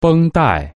绷带。